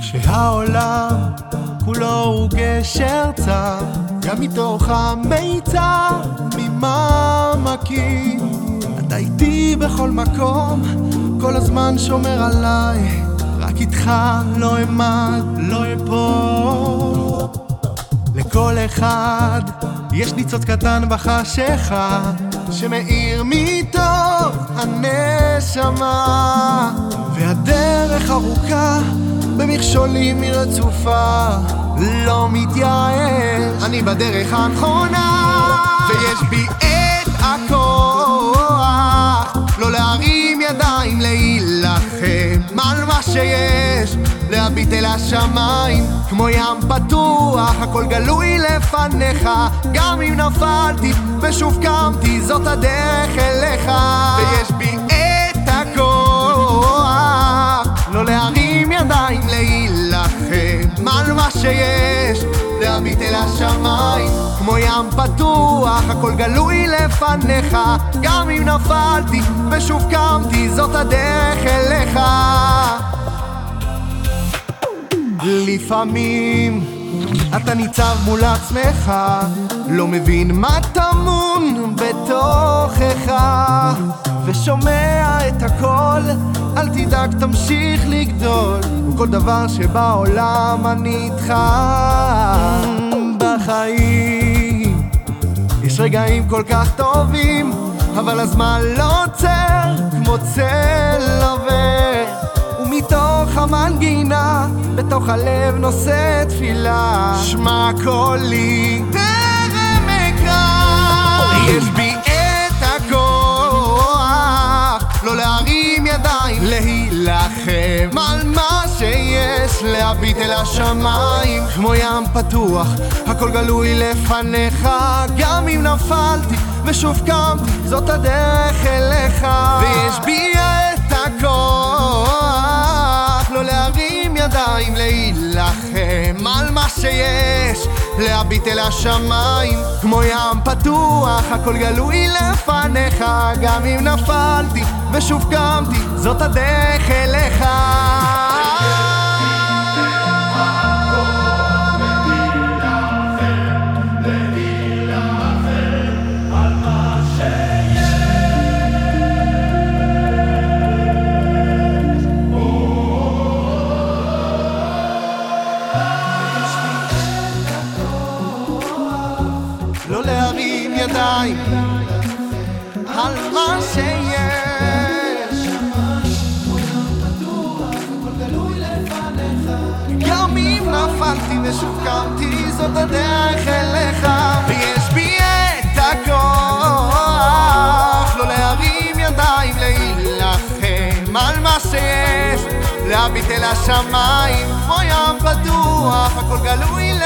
שהעולם כולו הוא גשר צר, גם מתוך המיצר ממעמקים. אתה איתי בכל מקום, כל הזמן שומר עליי, רק איתך לא אמד, לא אפול. לכל אחד. יש ניצוץ קטן בחשיכה, שמאיר מתוך הנשמה, והדרך ארוכה במכשולים היא רצופה, לא מתייאש, אני בדרך הנכונה, ויש בי את הכוח, לא להרים ידיים, להילחם על מה שיש, להביט אל השמיים, כמו ים פתוח, הכל גלוי לפניך, גם אם נפלתי ושוב קמתי, זאת הדרך אליך, ויש בי את הכוח, לא להרים ידיים, להילחם על מה שיש, להביט אל השמיים, כמו ים פתוח, הכל גלוי לפניך, גם אם נפלתי ושוב קמתי, זאת הדרך אליך. לפעמים אתה ניצב מול עצמך, לא מבין מה טמון בתוכך, ושומע את הכל, אל תדאג תמשיך לגדול, כל דבר שבעולם אני איתך בחיים. יש רגעים כל כך טובים, אבל הזמן לא עוצר כמו צל עובר. ומתוך המנגינה, בתוך הלב נושא תפילה. שמע קולי, טרם אקרא. יש בי את הכוח, לא להרים ידיים, להילחם על מה שיש, להביט אל השמיים, כמו ים פתוח, הכל גלוי לפניך, גם אם נפלתי ושוב קמתי, זאת הדרך אליך. ויש בי את הכוח, ידיים, להילחם על מה שיש, להביט אל השמיים, כמו ים פתוח, הכל גלוי לפניך, גם אם נפלתי ושוב קמתי, זאת הדרך אליך. לא להרים ידיים על מה שיש. גם אם נפלתי ושוב קמתי, זאת הדרך אליך. ויש בי את הכוח, לא להרים ידיים, להילחם על מה שיש. להביט אל השמיים, כמו ים פתוח, הכל גלוי לפניך,